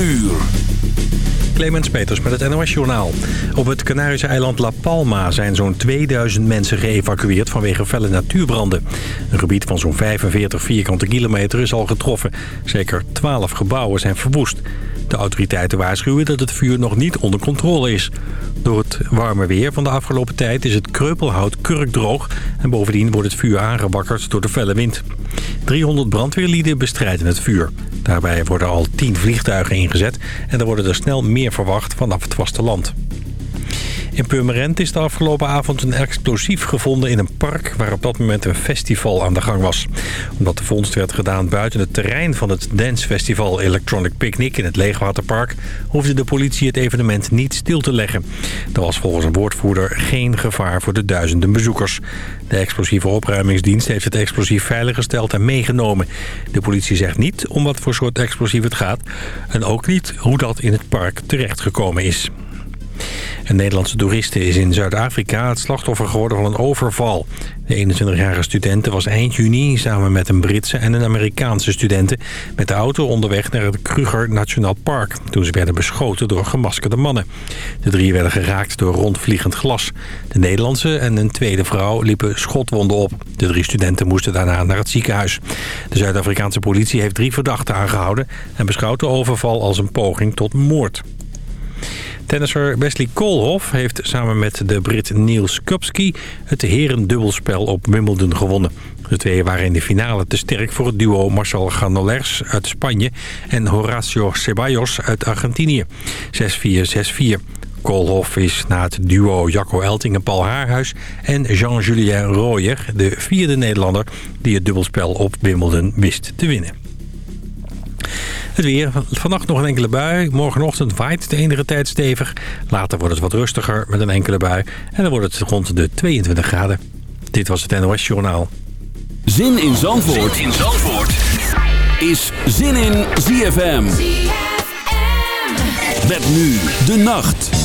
uur. Clemens Peters met het NOS-journaal. Op het Canarische eiland La Palma zijn zo'n 2000 mensen geëvacueerd vanwege felle natuurbranden. Een gebied van zo'n 45 vierkante kilometer is al getroffen. Zeker 12 gebouwen zijn verwoest. De autoriteiten waarschuwen dat het vuur nog niet onder controle is. Door het warme weer van de afgelopen tijd is het kreupelhout kurkdroog... en bovendien wordt het vuur aangewakkerd door de felle wind. 300 brandweerlieden bestrijden het vuur. Daarbij worden al 10 vliegtuigen ingezet en er worden er snel meer verwacht vanaf het vasteland. In Purmerend is de afgelopen avond een explosief gevonden in een park... waar op dat moment een festival aan de gang was. Omdat de vondst werd gedaan buiten het terrein van het dancefestival Electronic Picnic in het Leegwaterpark... hoefde de politie het evenement niet stil te leggen. Er was volgens een woordvoerder geen gevaar voor de duizenden bezoekers. De explosieve opruimingsdienst heeft het explosief veiliggesteld en meegenomen. De politie zegt niet om wat voor soort explosief het gaat... en ook niet hoe dat in het park terechtgekomen is. Een Nederlandse toeriste is in Zuid-Afrika het slachtoffer geworden van een overval. De 21-jarige studente was eind juni samen met een Britse en een Amerikaanse studenten... met de auto onderweg naar het Kruger Nationaal Park... toen ze werden beschoten door gemaskerde mannen. De drie werden geraakt door rondvliegend glas. De Nederlandse en een tweede vrouw liepen schotwonden op. De drie studenten moesten daarna naar het ziekenhuis. De Zuid-Afrikaanse politie heeft drie verdachten aangehouden... en beschouwt de overval als een poging tot moord. Tennisser Wesley Koolhof heeft samen met de Brit Niels Kupski het herendubbelspel op Wimbledon gewonnen. De twee waren in de finale te sterk voor het duo Marcel Ganolers uit Spanje en Horacio Ceballos uit Argentinië. 6-4, 6-4. Koolhof is na het duo Jacco Elting en Paul Haarhuis en Jean-Julien Royer de vierde Nederlander die het dubbelspel op Wimbledon wist te winnen. Het weer. Vannacht nog een enkele bui. Morgenochtend waait de enige tijd stevig. Later wordt het wat rustiger met een enkele bui. En dan wordt het rond de 22 graden. Dit was het NOS Journaal. Zin in Zandvoort, zin in Zandvoort. is Zin in ZFM. ZFM. Met nu de nacht.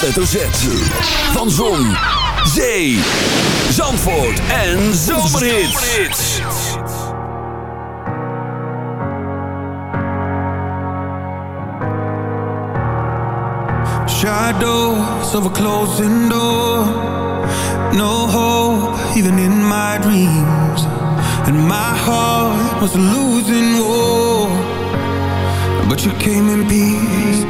Hoofdletter Z. Van Zon, Zee, Zandvoort en Zomerhits. Shadows of a closing door No hope even in my dreams And my heart was losing war But you came in peace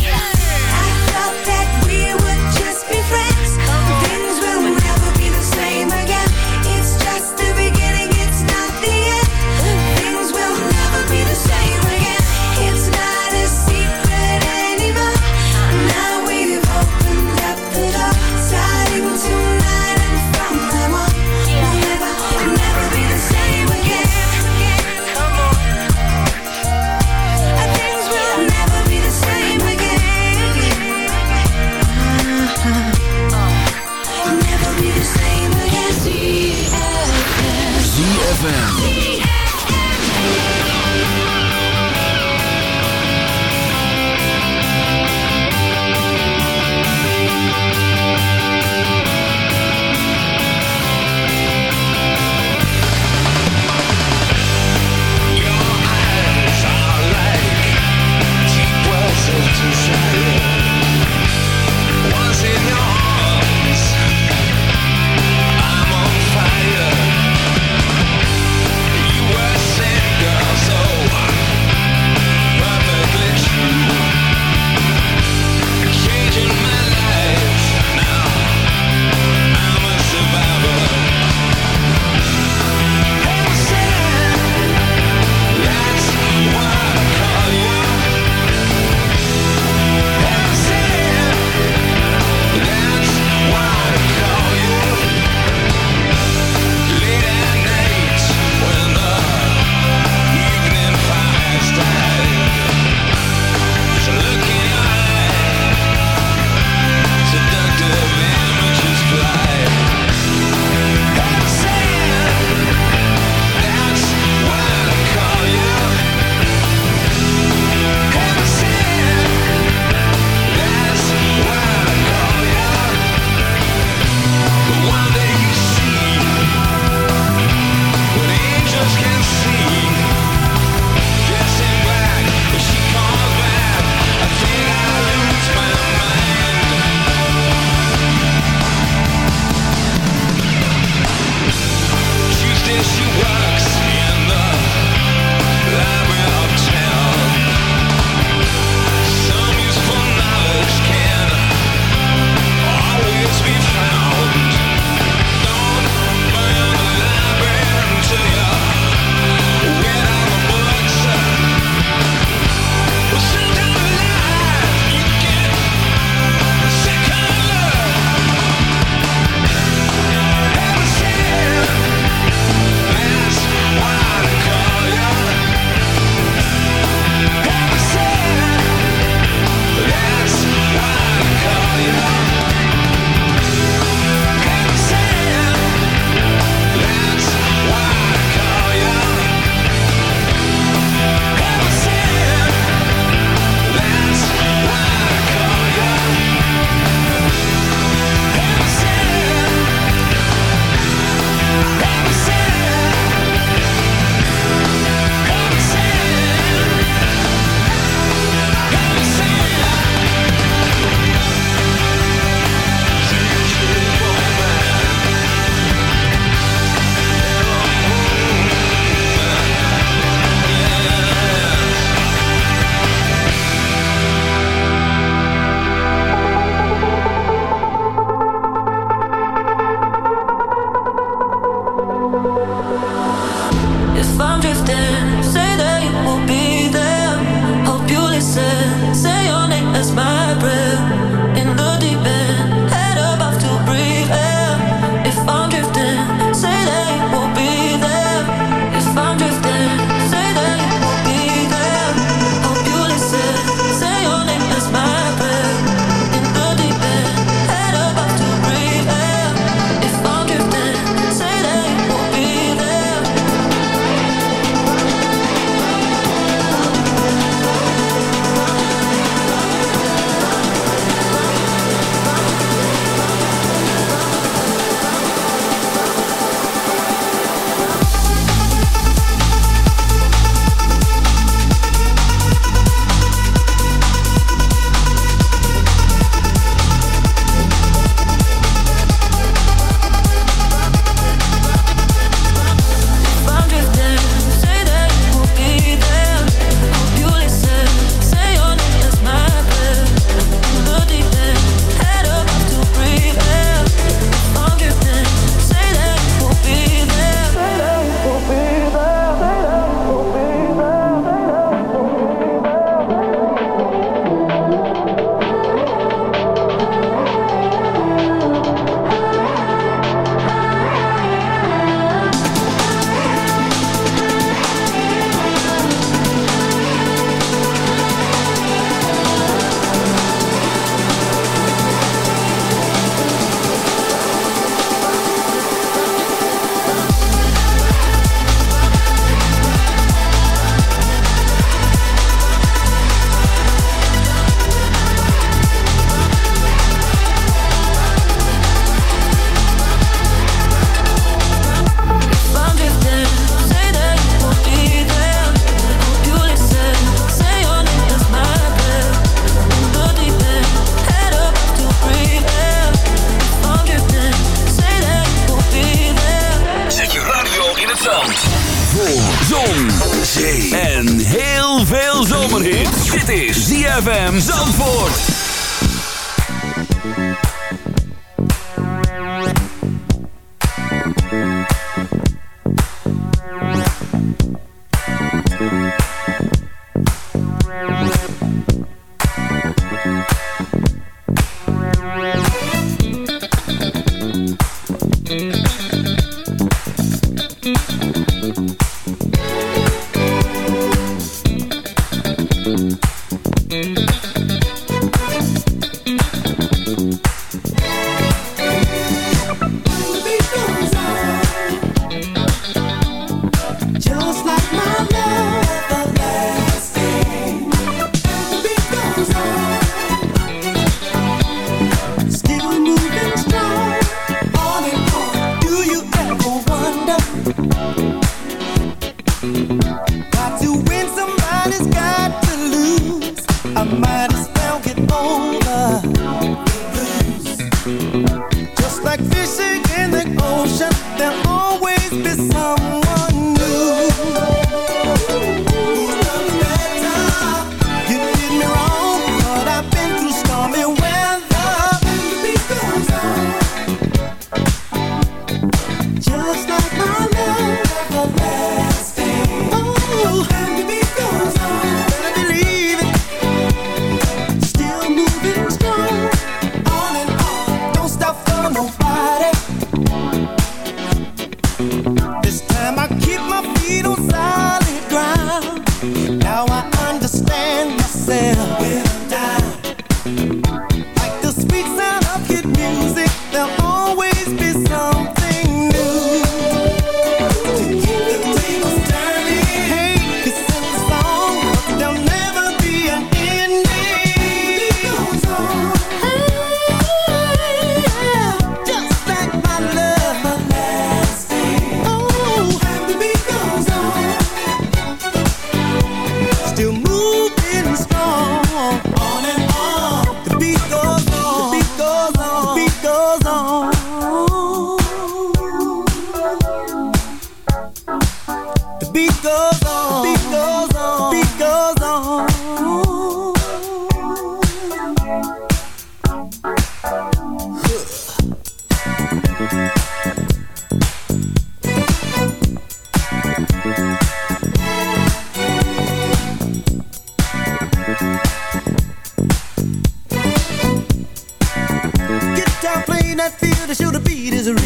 That feel to show the beat is real.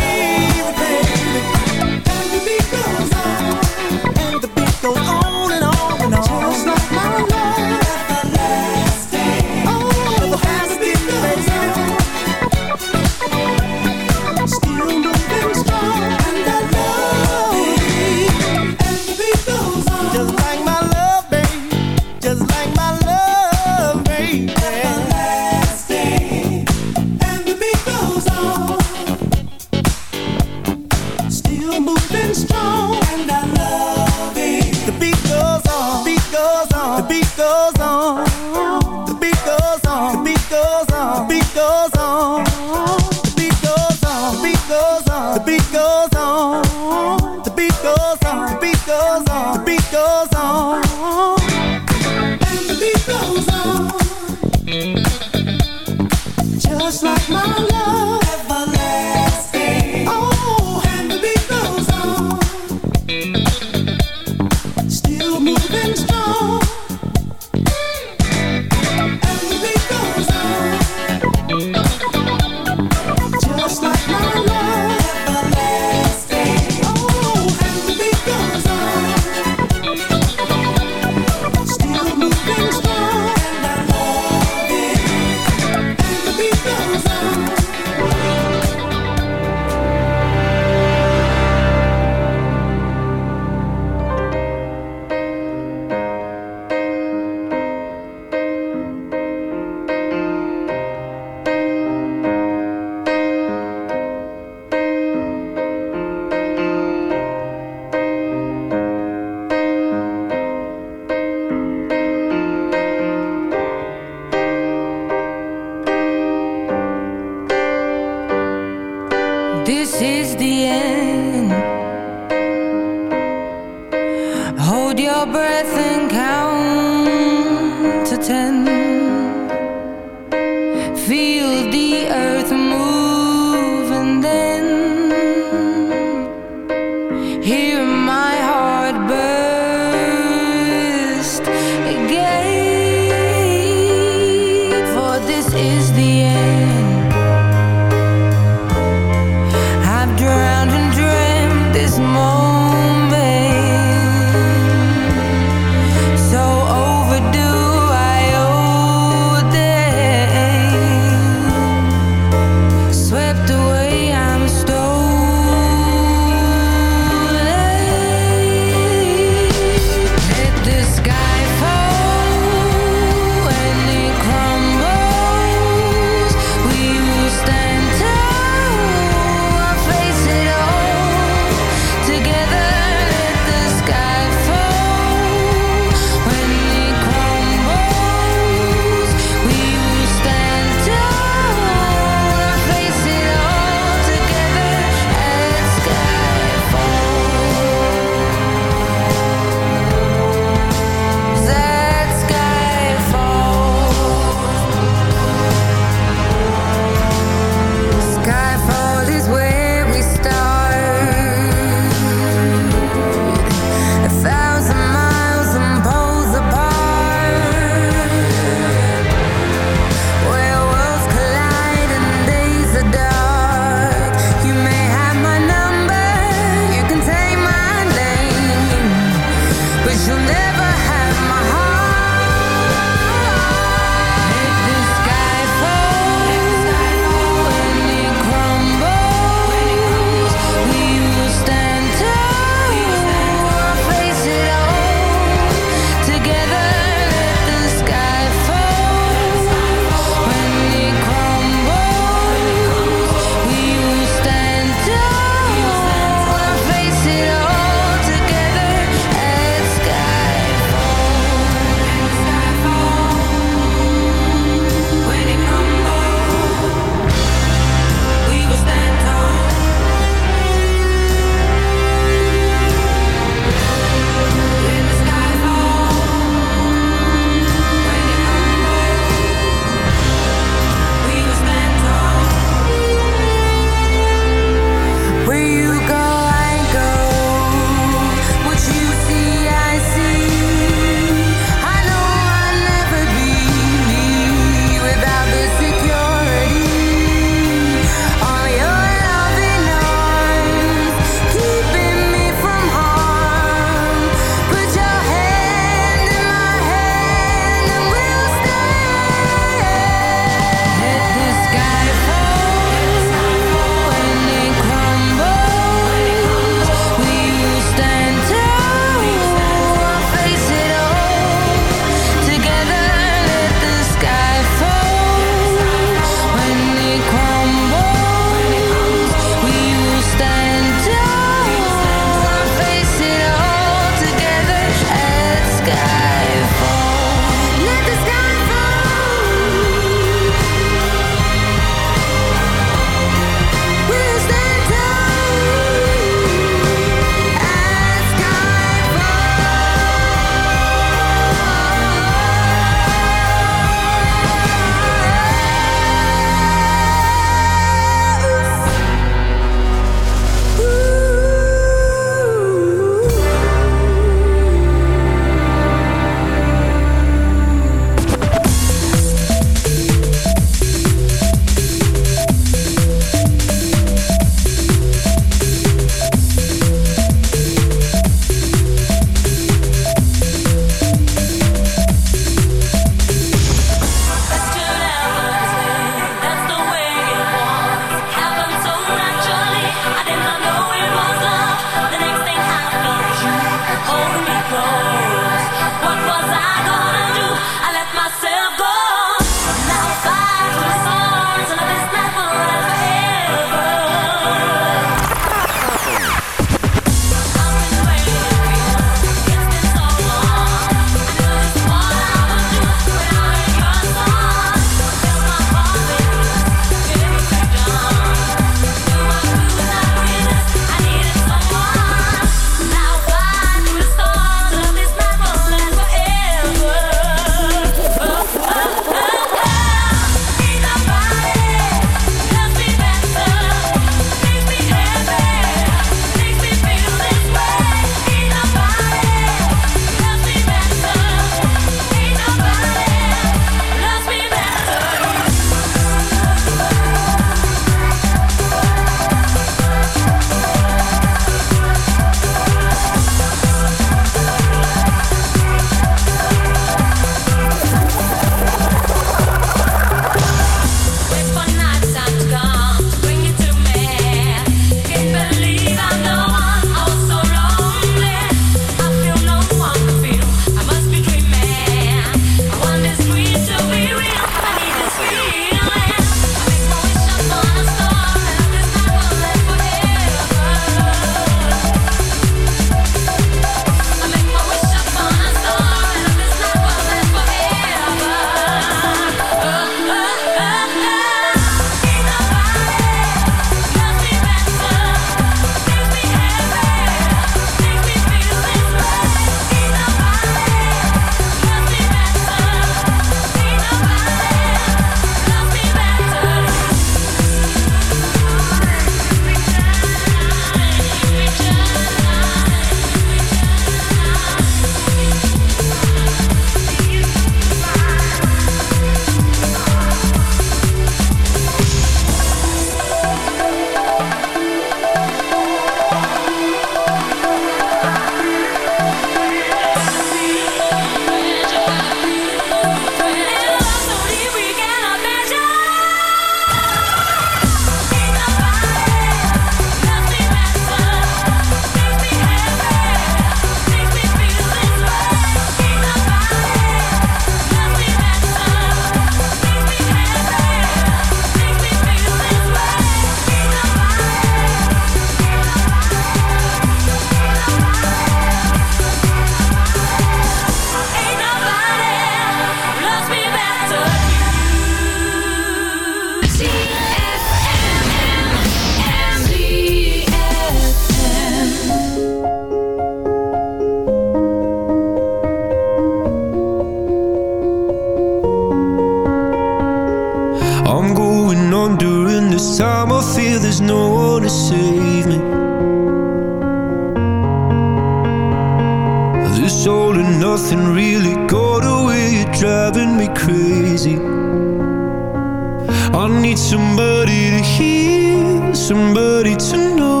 somebody to hear, somebody to know.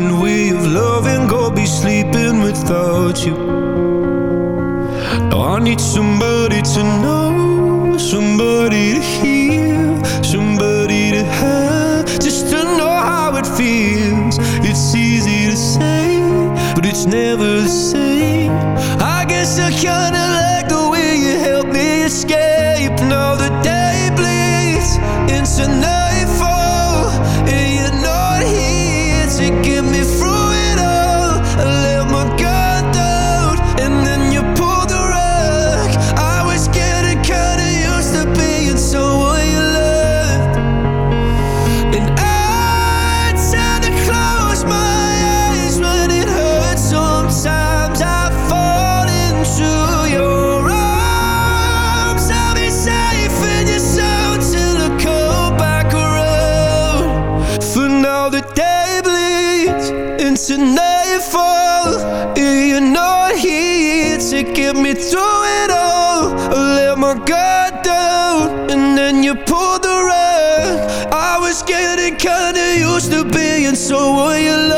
nothing way of loving Go be sleeping without you. No, I need somebody to know Somebody to hear Somebody to have Just to know how it feels. It's easy to say But it's never my guard down and then you pulled the rug. I was getting kinda used to being so what you love.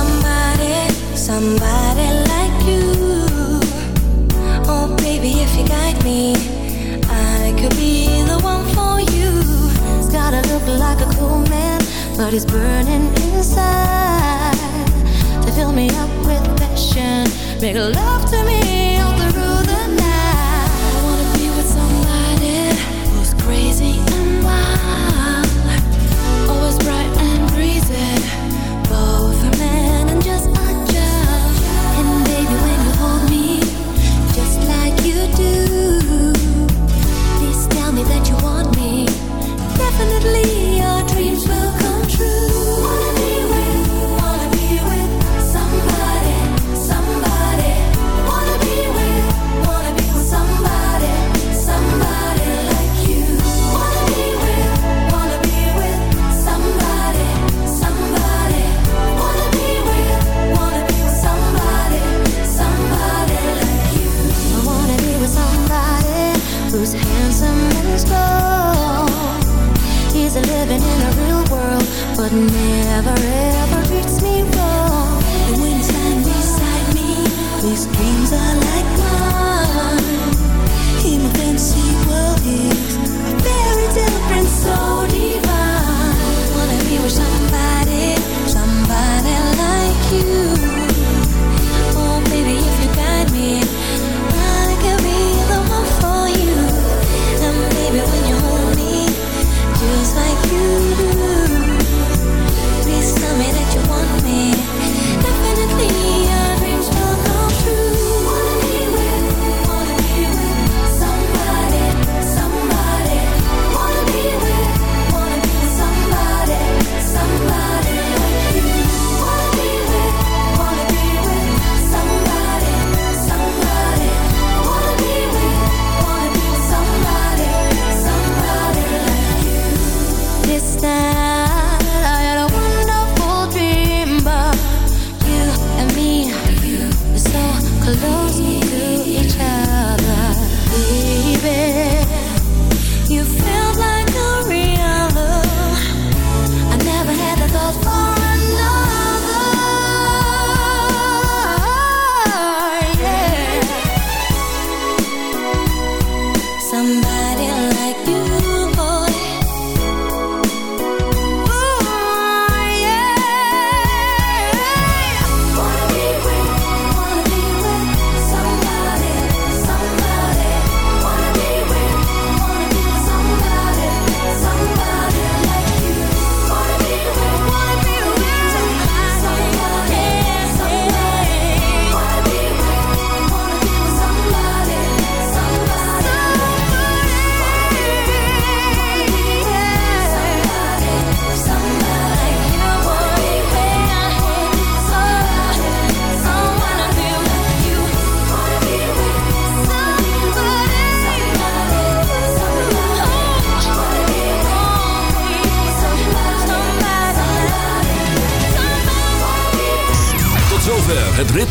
Make love oh, to look like a cool man, but he's burning inside To fill me up with passion. Make love to me all through the night.